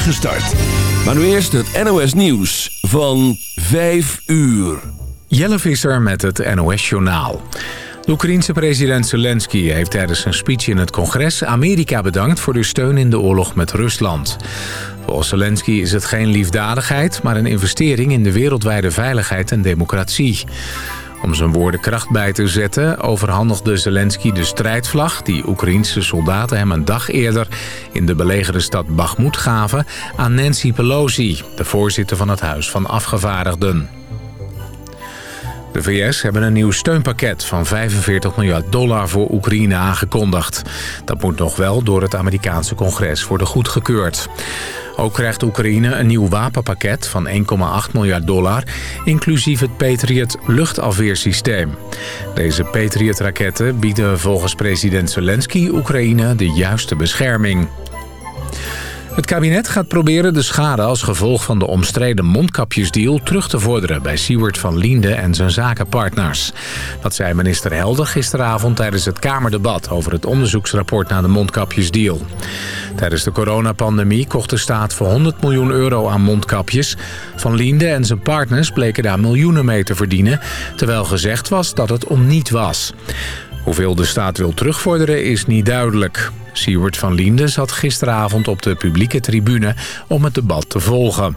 start. Maar nu eerst het NOS Nieuws van 5 uur. Jelle Visser met het NOS Journaal. De Oekraïense president Zelensky heeft tijdens een speech in het congres... Amerika bedankt voor de steun in de oorlog met Rusland. Volgens Zelensky is het geen liefdadigheid... maar een investering in de wereldwijde veiligheid en democratie. Om zijn woorden kracht bij te zetten overhandigde Zelensky de strijdvlag... die Oekraïense soldaten hem een dag eerder in de belegerde stad Bakhmut gaven... aan Nancy Pelosi, de voorzitter van het Huis van Afgevaardigden. De VS hebben een nieuw steunpakket van 45 miljard dollar voor Oekraïne aangekondigd. Dat moet nog wel door het Amerikaanse congres worden goedgekeurd. Ook krijgt Oekraïne een nieuw wapenpakket van 1,8 miljard dollar... inclusief het Patriot luchtafweersysteem. Deze Patriot-raketten bieden volgens president Zelensky Oekraïne de juiste bescherming. Het kabinet gaat proberen de schade als gevolg van de omstreden mondkapjesdeal terug te vorderen bij Siewert van Liende en zijn zakenpartners. Dat zei minister Helder gisteravond tijdens het Kamerdebat over het onderzoeksrapport naar de mondkapjesdeal. Tijdens de coronapandemie kocht de staat voor 100 miljoen euro aan mondkapjes. Van Liende en zijn partners bleken daar miljoenen mee te verdienen, terwijl gezegd was dat het om niet was. Hoeveel de staat wil terugvorderen is niet duidelijk. Siewert van Liende zat gisteravond op de publieke tribune om het debat te volgen.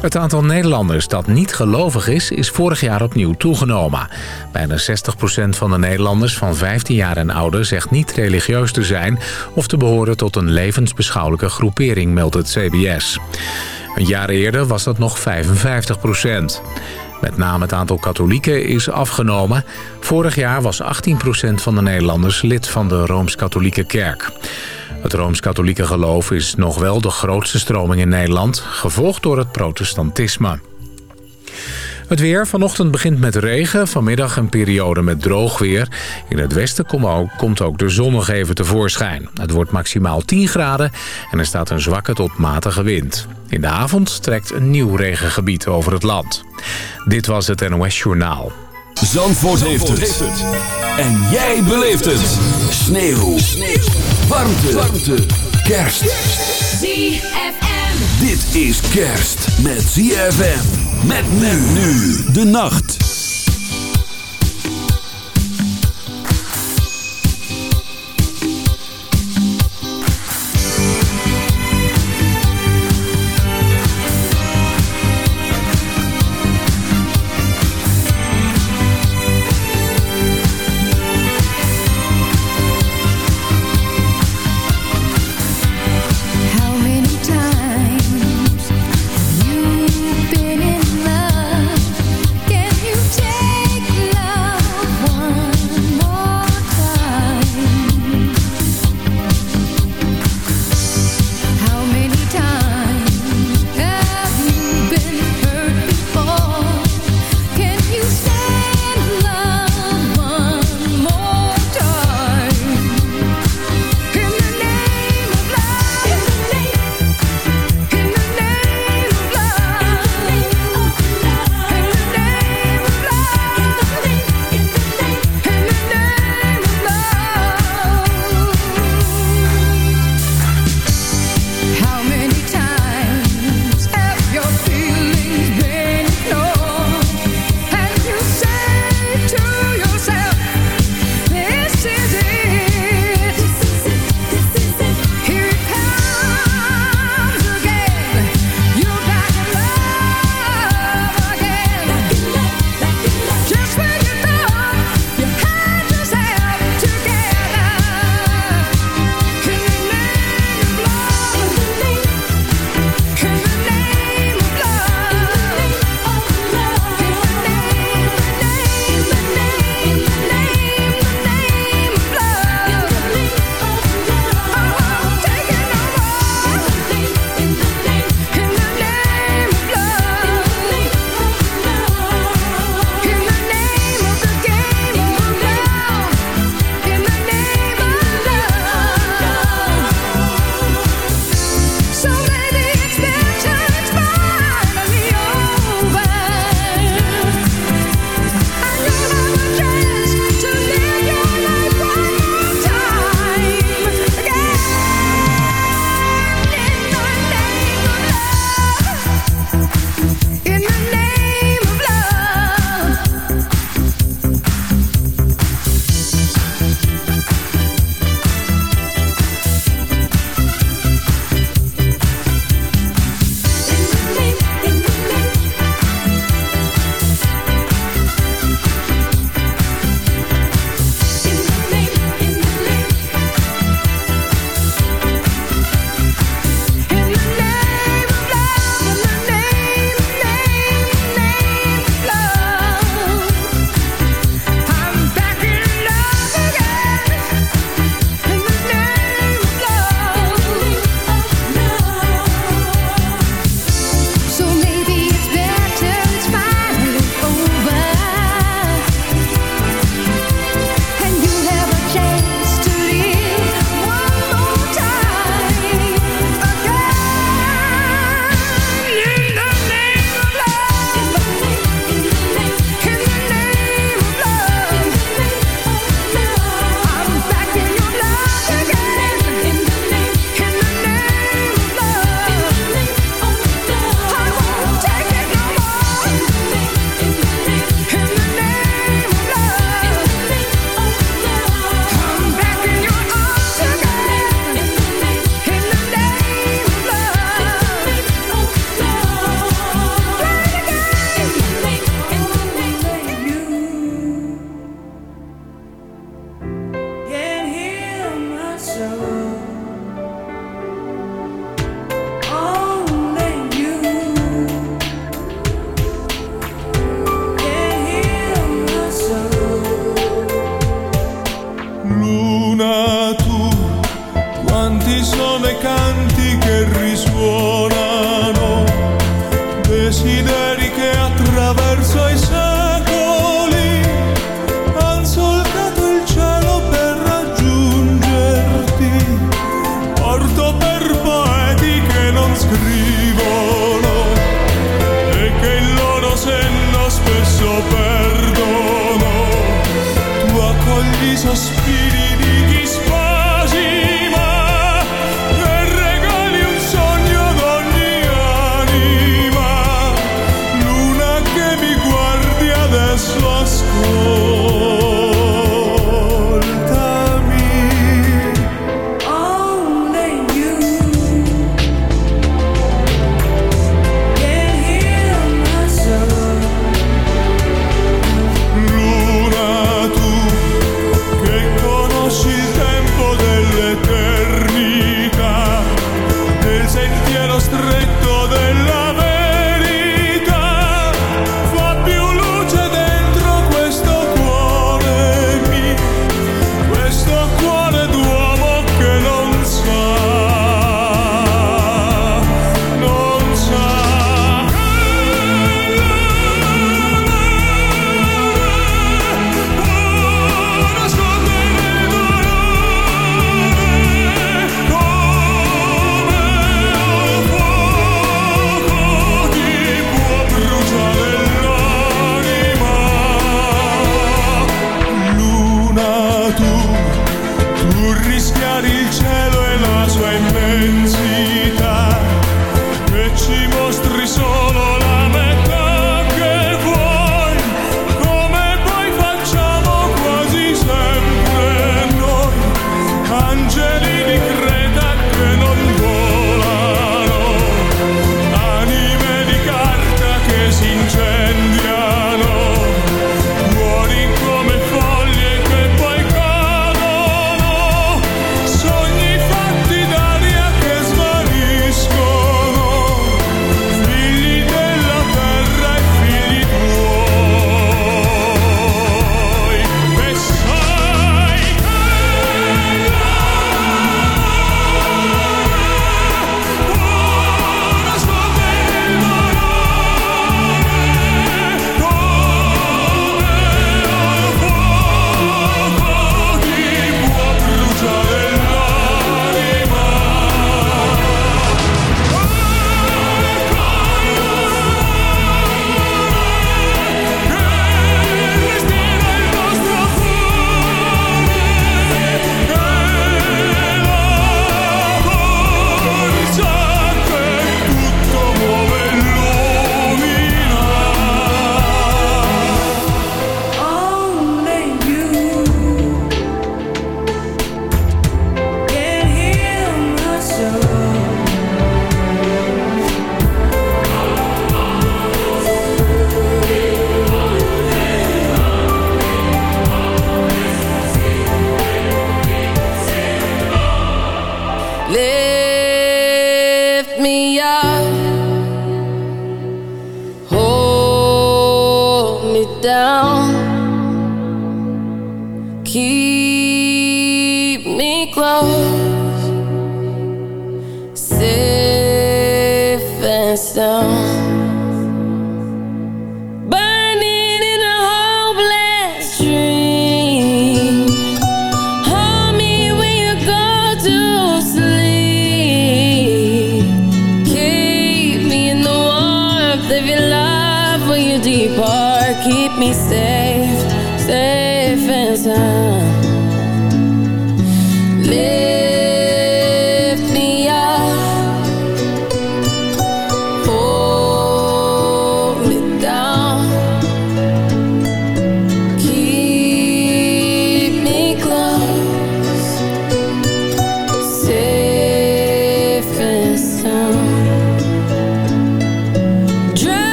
Het aantal Nederlanders dat niet gelovig is, is vorig jaar opnieuw toegenomen. Bijna 60% van de Nederlanders van 15 jaar en ouder zegt niet religieus te zijn... of te behoren tot een levensbeschouwelijke groepering, meldt het CBS. Een jaar eerder was dat nog 55 met name het aantal katholieken is afgenomen. Vorig jaar was 18% van de Nederlanders lid van de Rooms-Katholieke Kerk. Het Rooms-Katholieke geloof is nog wel de grootste stroming in Nederland... gevolgd door het protestantisme. Het weer. Vanochtend begint met regen. Vanmiddag een periode met droog weer. In het westen komt ook de zon nog even tevoorschijn. Het wordt maximaal 10 graden en er staat een zwakke tot matige wind. In de avond trekt een nieuw regengebied over het land. Dit was het NOS Journaal. Zandvoort, heeft, het. En jij beleeft het. Sneeuw. Sneeuw. Warmte. Warmte. Kerst. ZFM. Dit is kerst met ZFM. Met men nu de nacht.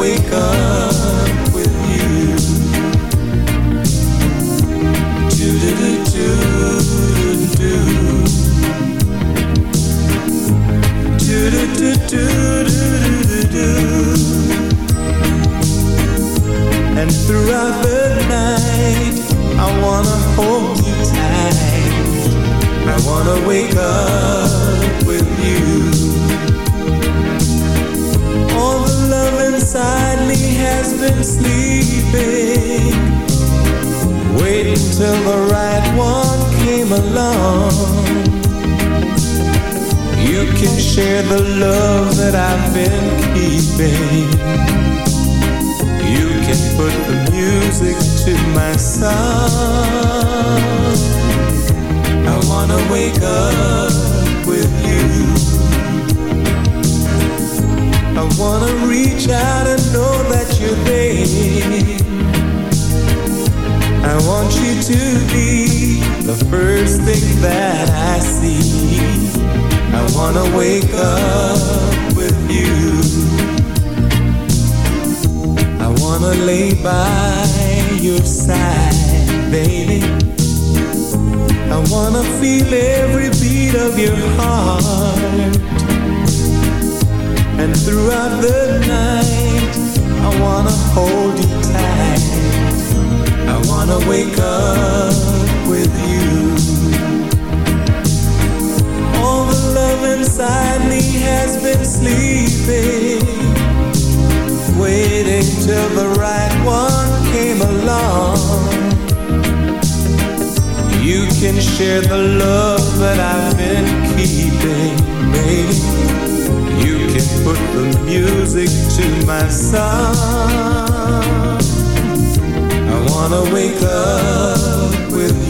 Been sleeping love that I've been keeping, baby. You can put the music to my song. I wanna wake up with you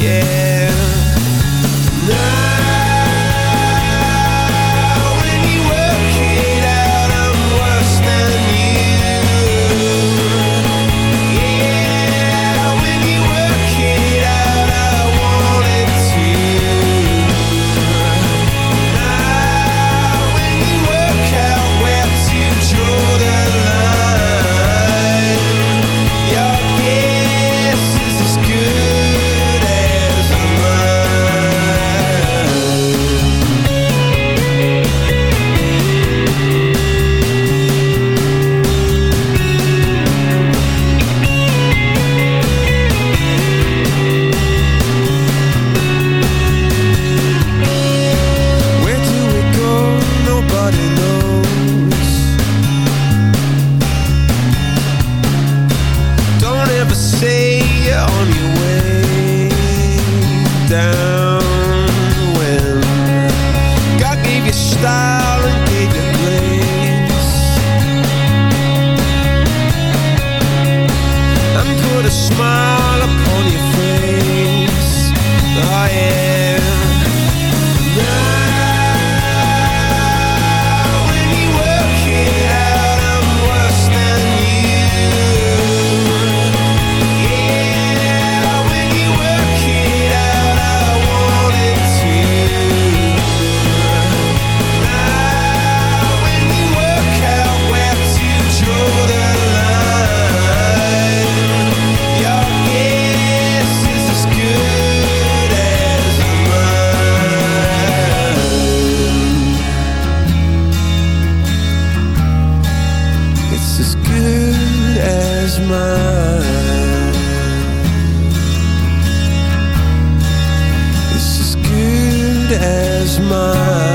yeah. as good as mine. It's as good as mine.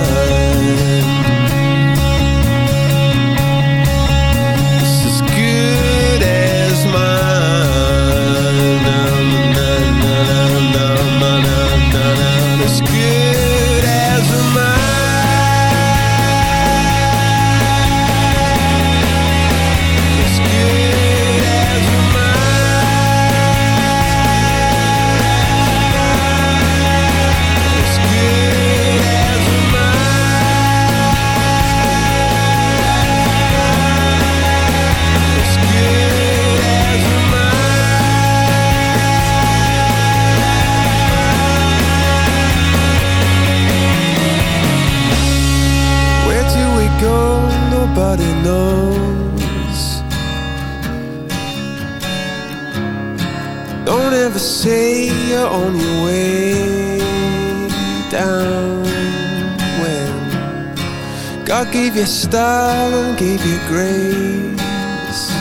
your style and gave you grace.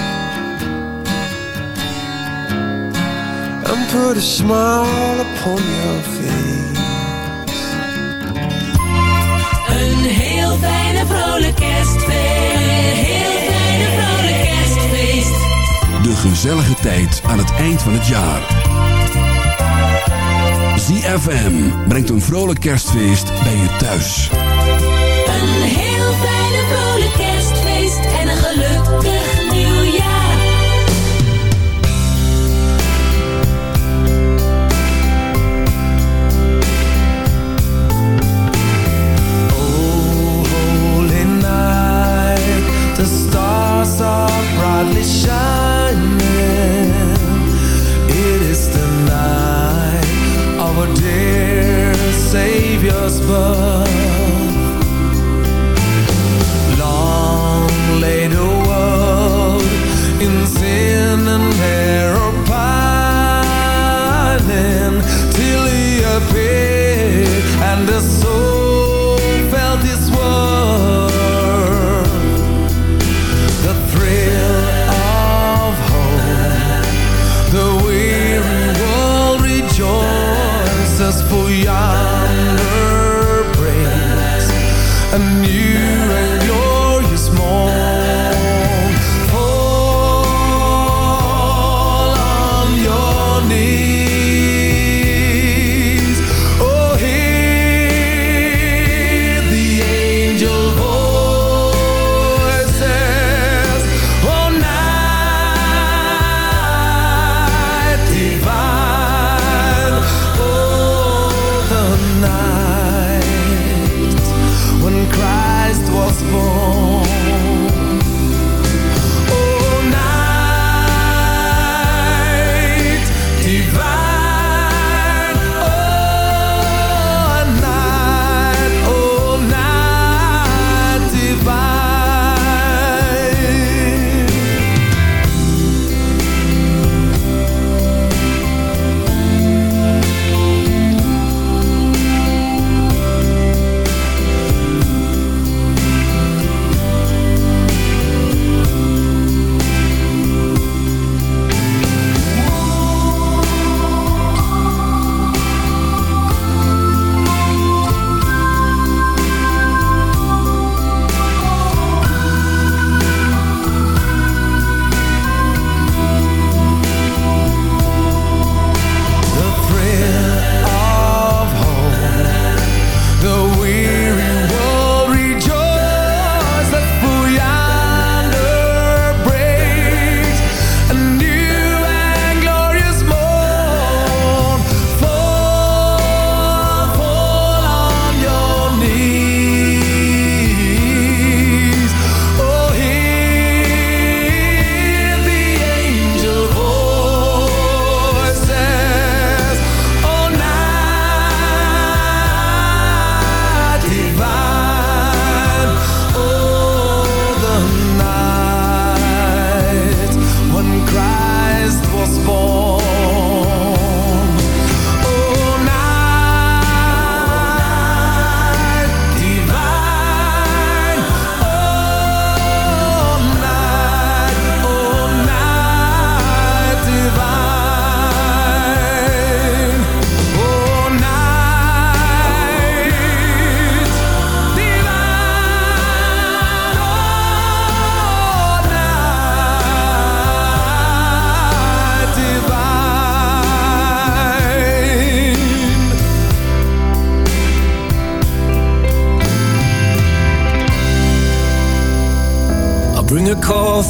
And put a smile upon your face. Een heel fijne vrolijk kerstfeest. Een heel fijne vrolijk kerstfeest. De gezellige tijd aan het eind van het jaar. ZFM brengt een vrolijk kerstfeest bij je thuis. Een heel fijn gelukkig.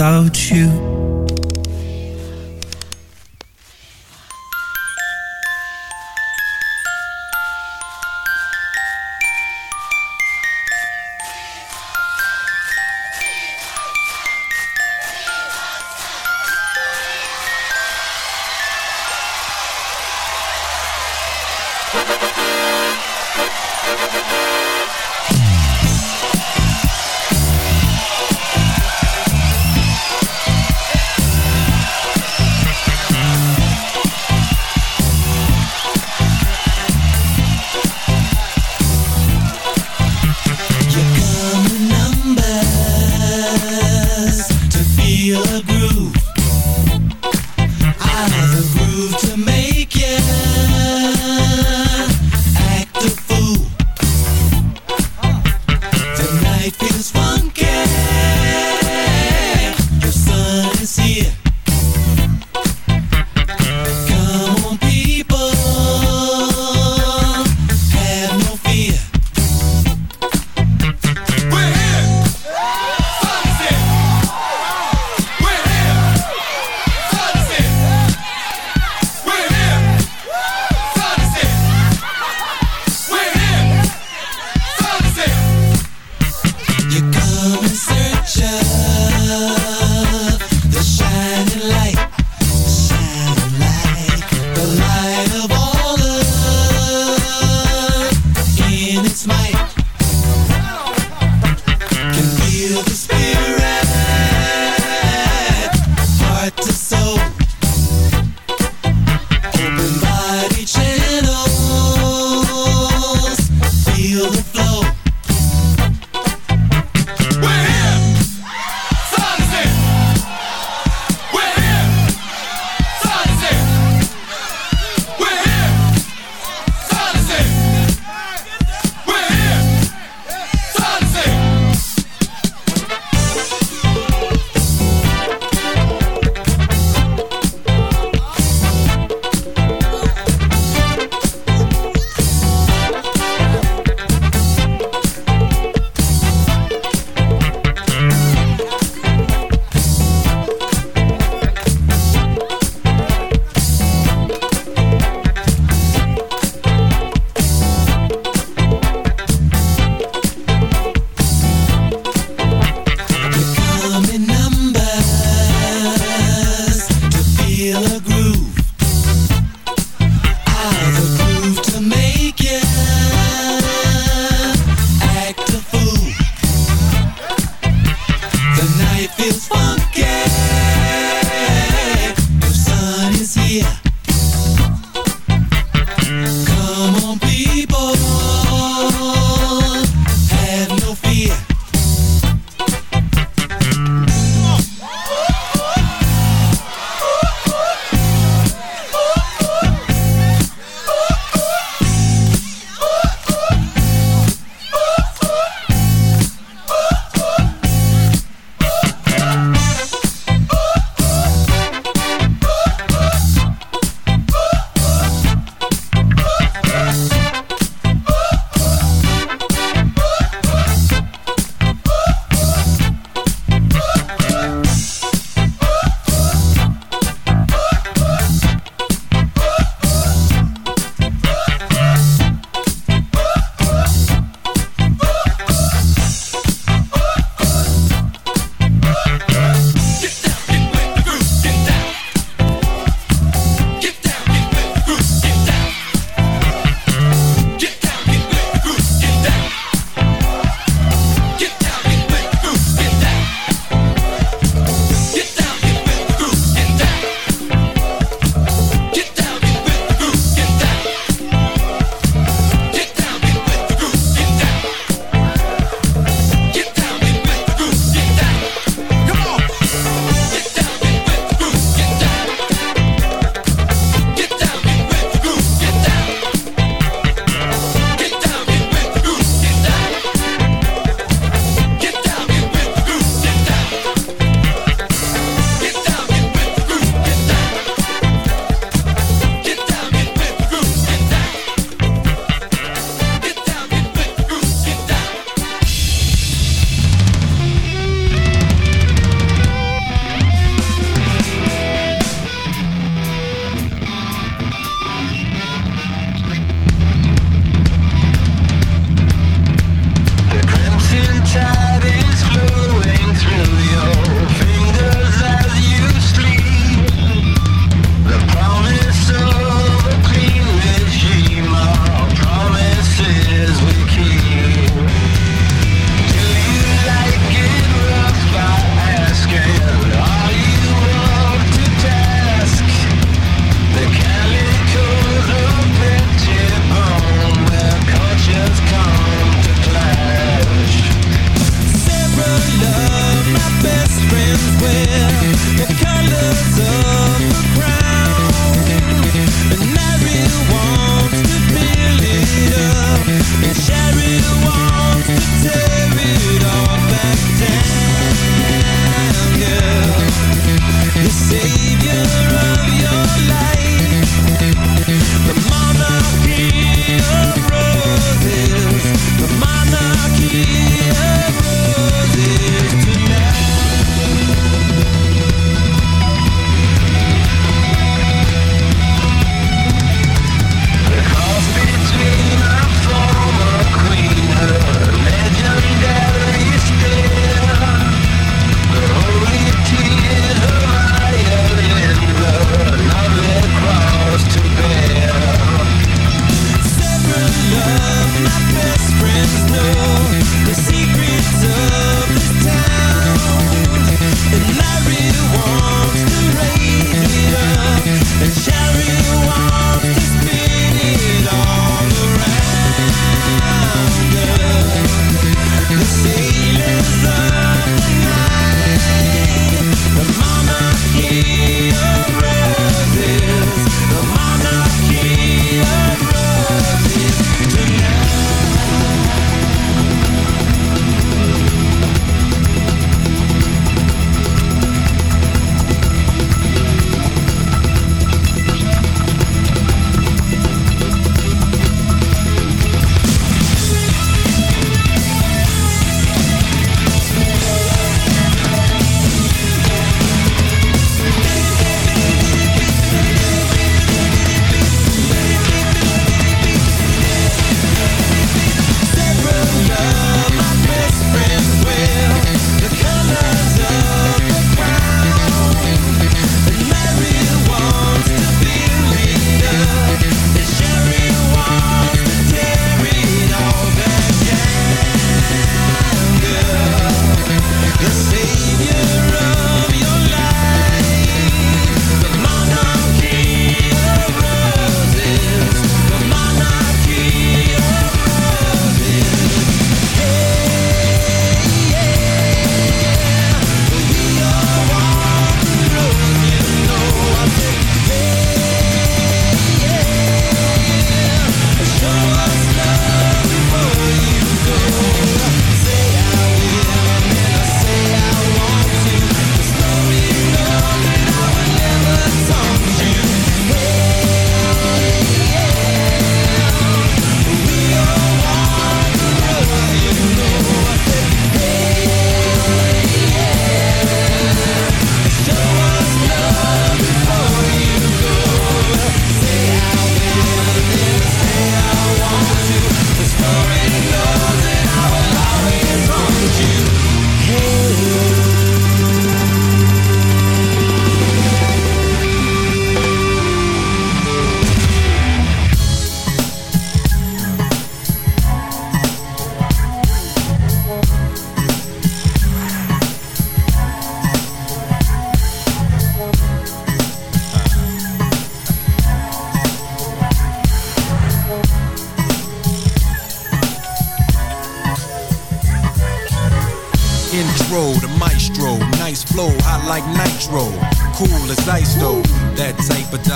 without you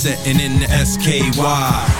Setting in the SKY.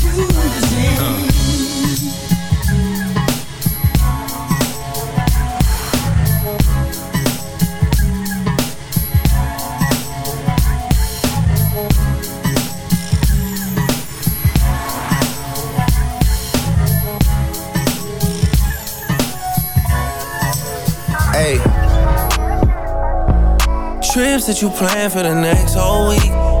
cruising. Hey. Trips that you plan for the next whole week.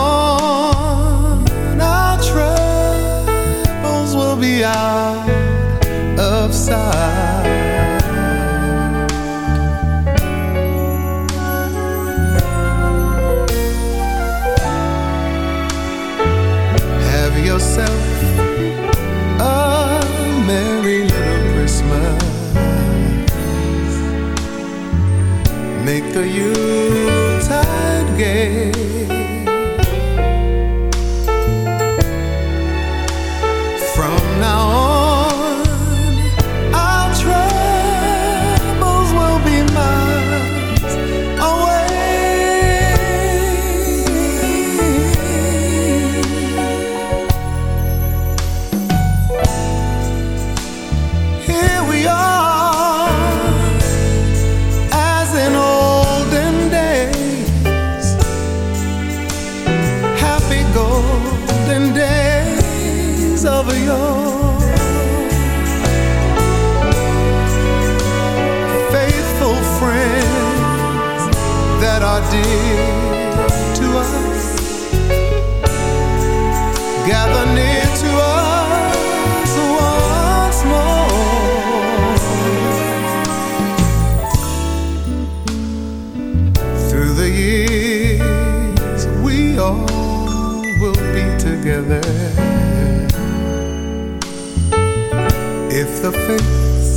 if the fates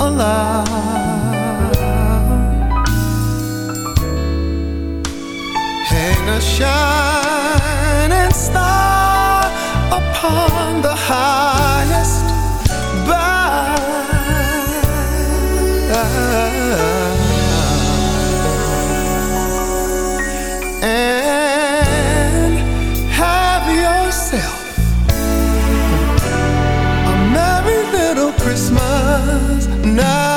allow. Hang a shining star upon the highest. enough.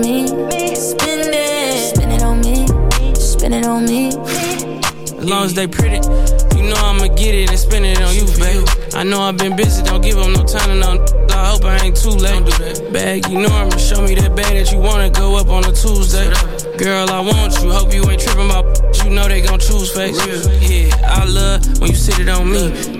On me. Spend it. Spend it on me. Spend it on me. As long as they pretty, you know I'ma get it and spend it on you, babe. I know I've been busy, don't give them no time to know. I hope I ain't too late. Bag enormous, show me that bag that you wanna go up on a Tuesday. Girl, I want you, hope you ain't tripping about you know they gon' choose face. Yeah, I love when you sit it on me.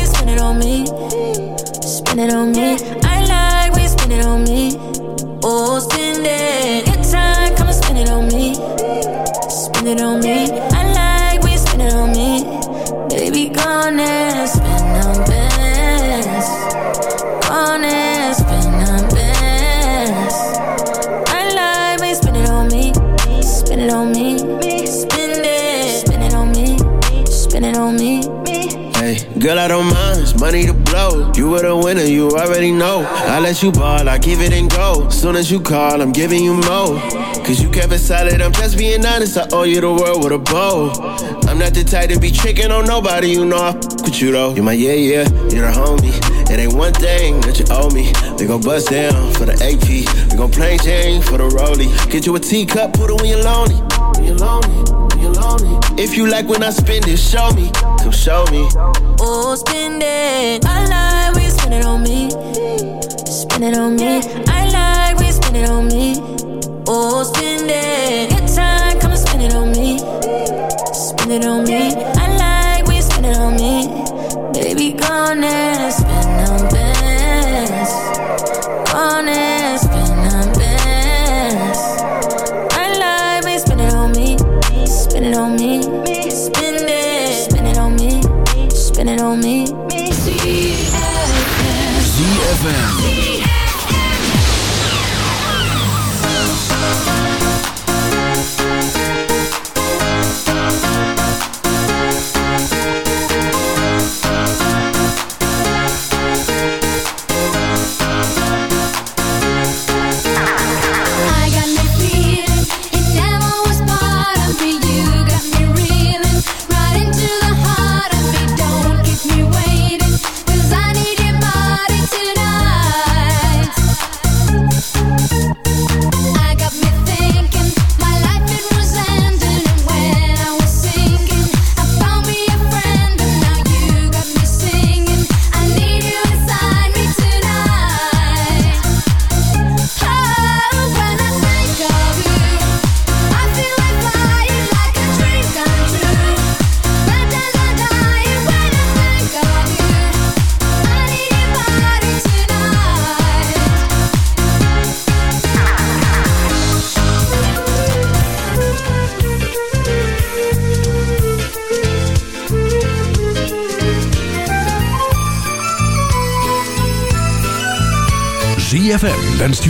It on me. Spend it on me. I like when you spend it on me. Oh, spend it. Good time, come and spend it on me. Spend it on me. I like when you spend it on me. Baby, gone and spend on. Gone and. I like when you it on me. Spend it on me. Spend it. It on me. It on me. Hey, girl, I don't mind. Money to blow. You were the winner, you already know. I let you ball, I give it and go. Soon as you call, I'm giving you more. Cause you kept it solid, I'm just being honest. I owe you the world with a bow. I'm not the type to be tricking on nobody, you know I f with you though. You my yeah, yeah, you're a homie. It ain't one thing that you owe me. We gon' bust down for the AP. We gon' plain Jane for the rollie. Get you a teacup, put it when you're lonely. When you're lonely, when you're lonely. If you like when I spend it, show me. Come show me. Oh, spend on me.